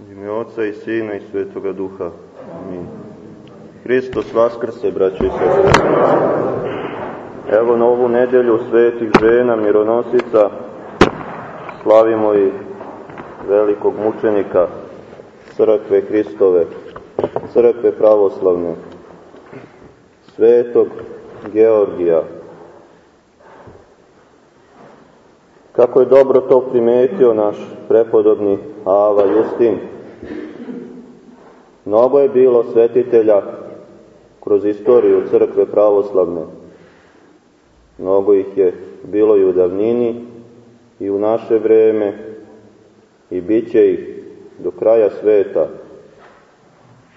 U ime Oca i Sina i Svetoga Duha. Amin. Hristos vaskrse, braće i sestre. Evo na ovu nedelju svetih žena, mironosica, slavimo i velikog mučenika crkve Hristove, crkve pravoslavne, svetog Georgija. Kako je dobro to primetio naš prepodobni Ava Justin. Mnogo je bilo svetitelja kroz istoriju crkve pravoslavne. Mnogo ih je bilo i u davnini i u naše vreme i bit će ih do kraja sveta.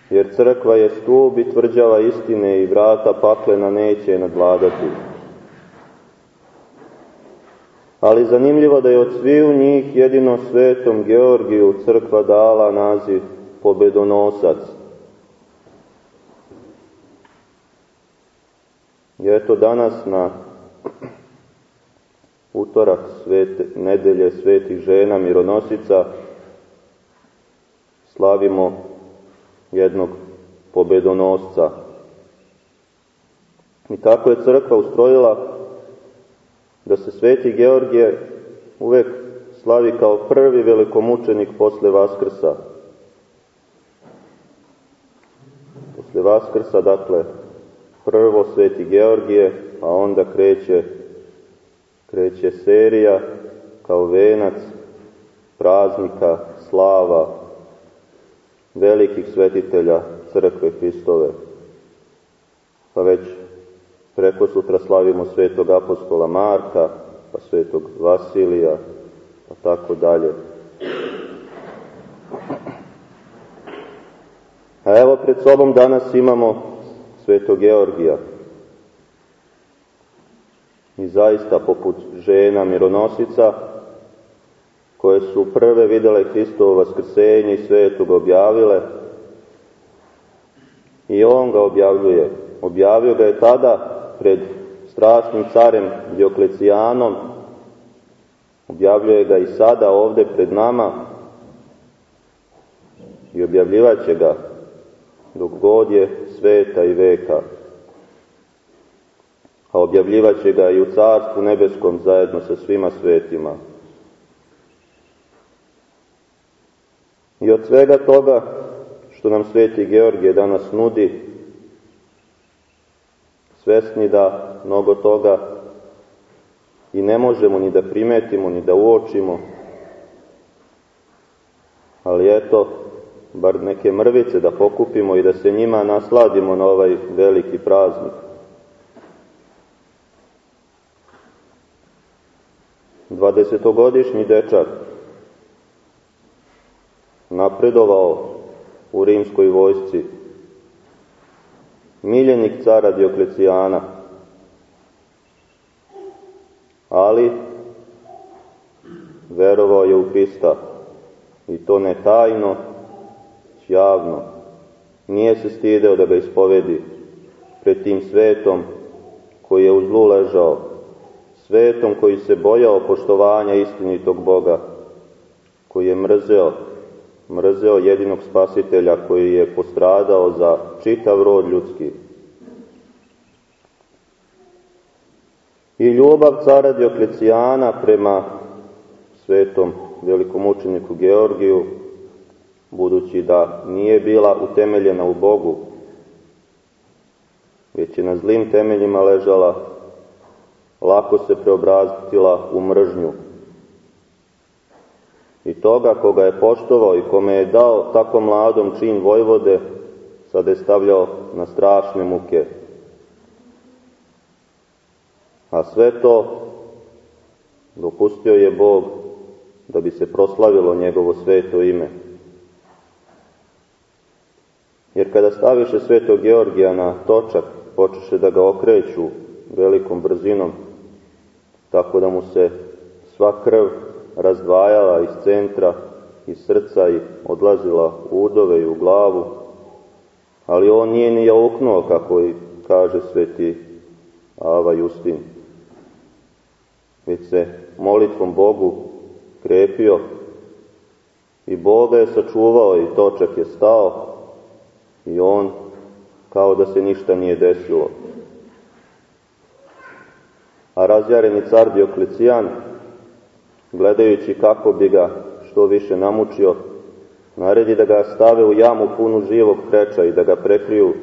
Jer crkva je stup i tvrđava istine i vrata paklena neće nadvladati. Ali zanimljivo da je od sviju njih jedino svetom Georgiju crkva dala naziv pobedonosac. I eto danas na utorak svete, nedelje svetih žena mironosica slavimo jednog pobedonosca. I tako je crkva ustrojila da se sveti Georgije uvek slavi kao prvi velikomučenik posle Vaskrsa. Posle Vaskrsa, dakle, prvo sveti Georgije, a onda kreće, kreće serija kao venac praznika, slava, velikih svetitelja crkve Hristove. Pa već preko sutra slavimo svetog apostola Marka, pa svetog Vasilija, pa tako dalje. A evo pred sobom danas imamo svetog Georgija. I zaista poput žena mironosica, koje su prve videle Hristovo vaskrsenje i svetog objavile, i on ga objavljuje. Objavio ga je tada pred strašnim carem Dioklecijanom, objavljuje ga i sada ovde pred nama i objavljivaće ga dok god je sveta i veka. A objavljivaće ga i u Carstvu nebeskom zajedno sa svima svetima. I od svega toga što nam sveti Georgije danas nudi, svesni da mnogo toga i ne možemo ni da primetimo, ni da uočimo, ali eto, bar neke mrvice da pokupimo i da se njima nasladimo na ovaj veliki praznik. Dvadesetogodišnji dečak napredovao u rimskoj vojsci, miljenik cara Dioklecijana, ali verovao je u Hrista i to ne tajno, javno. Nije se stideo da ga ispovedi pred tim svetom koji je u zlu ležao, svetom koji se bojao poštovanja istinitog Boga, koji je mrzeo, mrzeo jedinog spasitelja koji je postradao za čitav rod ljudski. I ljubav cara Dioklecijana prema svetom velikomučeniku Georgiju, budući da nije bila utemeljena u Bogu, već je na zlim temeljima ležala, lako se preobrazila u mržnju. I toga koga je poštovao i kome je dao tako mladom čin vojvode, sada je stavljao na strašne muke. A sve to dopustio je Bog da bi se proslavilo njegovo sveto ime. Jer kada staviše svetog Georgija na točak, počeše da ga okreću velikom brzinom, tako da mu se sva krv razdvajala iz centra, iz srca i odlazila udove i u glavu, ali on nije ni jauknuo, kako i kaže sveti Ava Justin, već se molitvom Bogu krepio I Boga je sačuvao i točak je stao i on kao da se ništa nije desilo. A razjareni car Dioklecijan, gledajući kako bi ga što više namučio, naredi da ga stave u jamu punu živog kreča i da ga prekriju.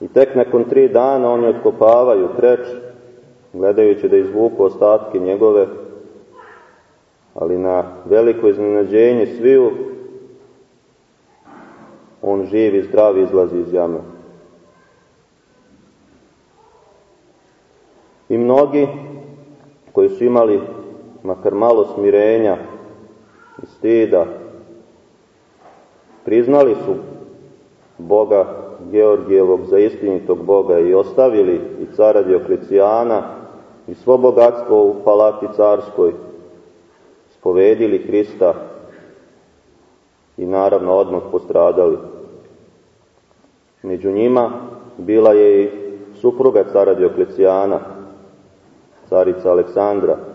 I tek nakon tri dana oni otkopavaju kreč, gledajući da izvuku ostatke njegove, ali na veliko iznenađenje sviju, on živ i zdrav izlazi iz jame. I mnogi koji su imali makar malo smirenja i stida, priznali su Boga Georgijevog za istinitog Boga i ostavili i cara Dioklecijana i svo bogatstvo u palati carskoj, spovedili Hrista i naravno odmah postradali. Među njima bila je i supruga cara Dioklecijana, carica Aleksandra.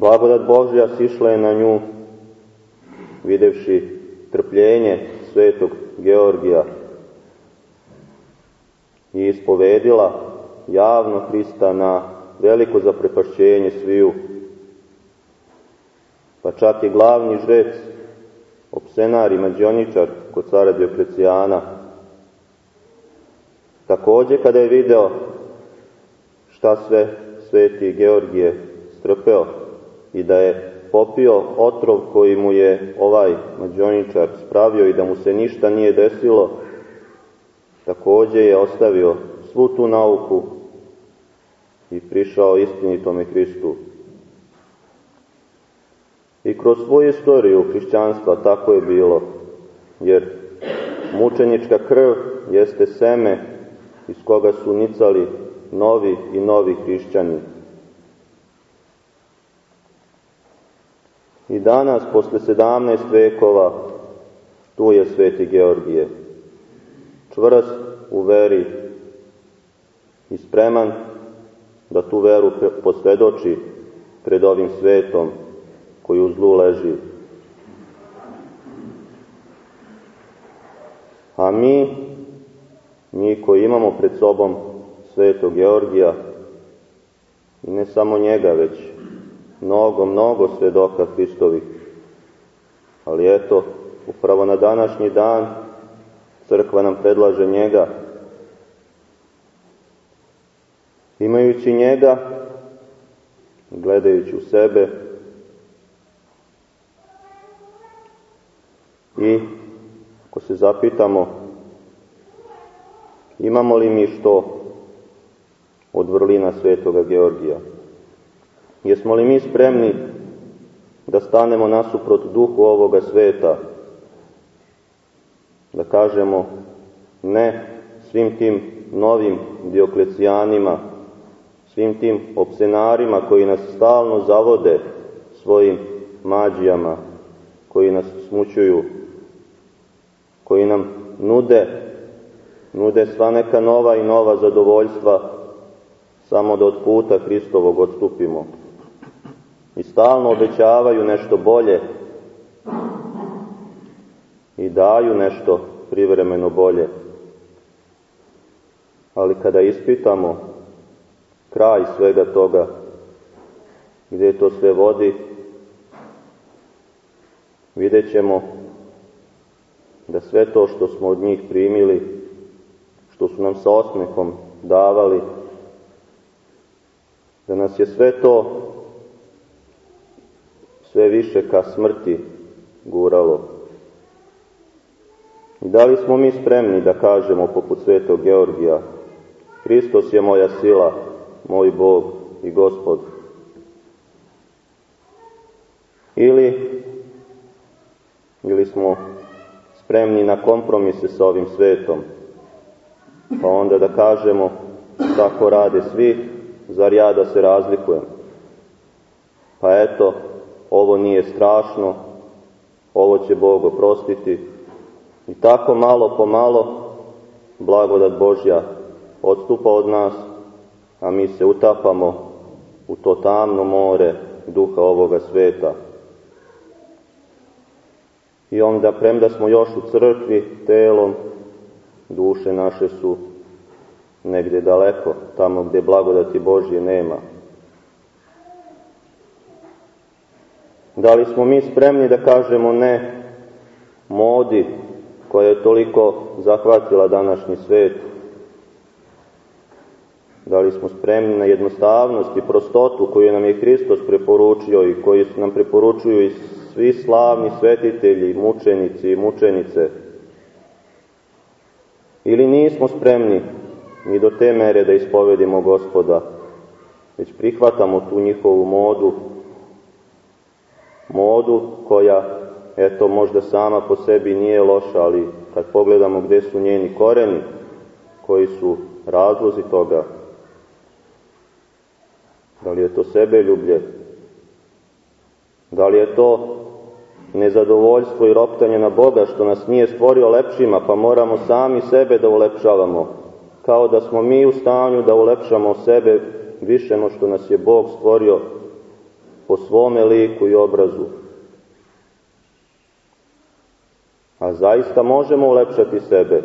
Blagodat Božja sišla je na nju, videvši trpljenje svetog Georgija i ispovedila javno Hrista na veliko zaprepašćenje sviju. Pa čak i glavni žrec, opsenar i mađioničar kod cara Dioklecijana, takođe kada je video šta sve sveti Georgije strpeo i da je popio otrov koji mu je ovaj mađioničar spravio i da mu se ništa nije desilo, takođe je ostavio svu tu nauku i prišao istinitome Hristu. I kroz svoju istoriju hrišćanstva tako je bilo, jer mučenička krv jeste seme iz koga su nicali novi i novi hrišćani. I danas, posle 17 vekova, tu je sveti Georgije, čvrst u veri i spreman da tu veru posvedoči pred ovim svetom koji u zlu leži. A mi, mi koji imamo pred sobom svetog Georgija, i ne samo njega, već mnogo, mnogo svedoka Hristovih. Ali eto, upravo na današnji dan crkva nam predlaže njega. Imajući njega, gledajući u sebe i ako se zapitamo imamo li mi što od vrlina svetoga Georgija? Jesmo li mi spremni da stanemo nasuprot duhu ovoga sveta, da kažemo ne svim tim novim dioklecijanima, svim tim opsenarima koji nas stalno zavode svojim mađijama, koji nas smućuju, koji nam nude, nude sva neka nova i nova zadovoljstva, samo da od puta Hristovog odstupimo i stalno obećavaju nešto bolje i daju nešto privremeno bolje. Ali kada ispitamo kraj svega toga, gdje to sve vodi, vidjet ćemo da sve to što smo od njih primili, što su nam sa osmehom davali, da nas je sve to sve više ka smrti guralo. I da li smo mi spremni da kažemo poput svetog Georgija, Hristos je moja sila, moj Bog i Gospod. Ili, ili smo spremni na kompromise sa ovim svetom, pa onda da kažemo tako rade svi, zar ja da se razlikujem? Pa eto, ovo nije strašno, ovo će Bog oprostiti. I tako malo po malo blagodat Božja odstupa od nas, a mi se utapamo u to tamno more duha ovoga sveta. I onda, premda smo još u crkvi telom, duše naše su negdje daleko, tamo gdje blagodati Božje nema. Da li smo mi spremni da kažemo ne modi koja je toliko zahvatila današnji svet? Da li smo spremni na jednostavnost i prostotu koju nam je Hristos preporučio i koju nam preporučuju i svi slavni svetitelji, mučenici i mučenice? Ili nismo spremni ni do te mere da ispovedimo gospoda, već prihvatamo tu njihovu modu, modu koja, eto, možda sama po sebi nije loša, ali kad pogledamo gde su njeni koreni, koji su razlozi toga, da li je to sebe ljublje, da li je to nezadovoljstvo i roptanje na Boga što nas nije stvorio lepšima, pa moramo sami sebe da ulepšavamo, kao da smo mi u stanju da ulepšamo sebe više no što nas je Bog stvorio po svome liku i obrazu. A zaista možemo ulepšati sebe,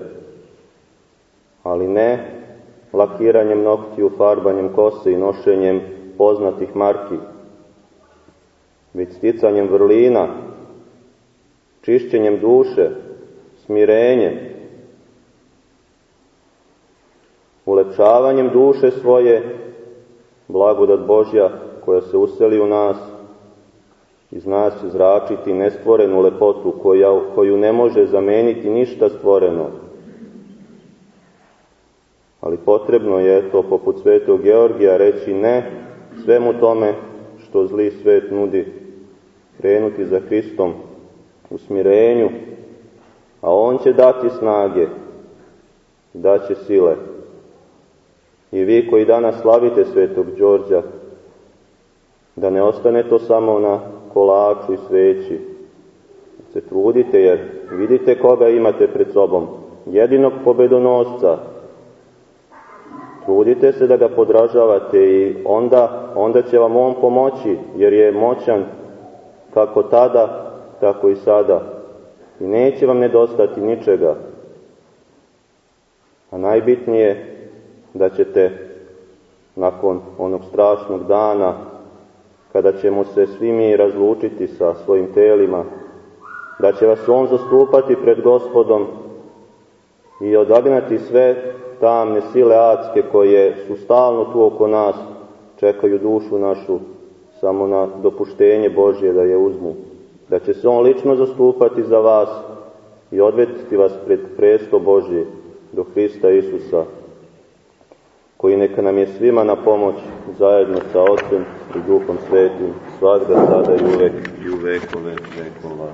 ali ne lakiranjem noktiju, farbanjem kose i nošenjem poznatih marki, već sticanjem vrlina, čišćenjem duše, smirenjem, ulepšavanjem duše svoje, blagodat Božja koja se useli u nas, iz nas izračiti nestvorenu lepotu koja, koju ne može zameniti ništa stvoreno. Ali potrebno je to poput svetog Georgija reći ne svemu tome što zli svet nudi, krenuti za Hristom u smirenju, a On će dati snage, daće sile. I vi koji danas slavite svetog Đorđa, da ne ostane to samo na kolaču i sveći. Se trudite jer vidite koga imate pred sobom, jedinog pobedonosca. Trudite se da ga podražavate i onda, onda će vam on pomoći jer je moćan kako tada, tako i sada. I neće vam nedostati ničega. A najbitnije da ćete nakon onog strašnog dana kada ćemo se svi mi razlučiti sa svojim telima, da će vas On zastupati pred gospodom i odagnati sve tamne sile adske koje su stalno tu oko nas, čekaju dušu našu samo na dopuštenje Božje da je uzmu. Da će se On lično zastupati za vas i odvetiti vas pred presto Božje do Hrista Isusa, koji neka nam je svima na pomoć zajedno sa Otcem i Duhom Svetim, svakda sada i uvek i u vekove vekova.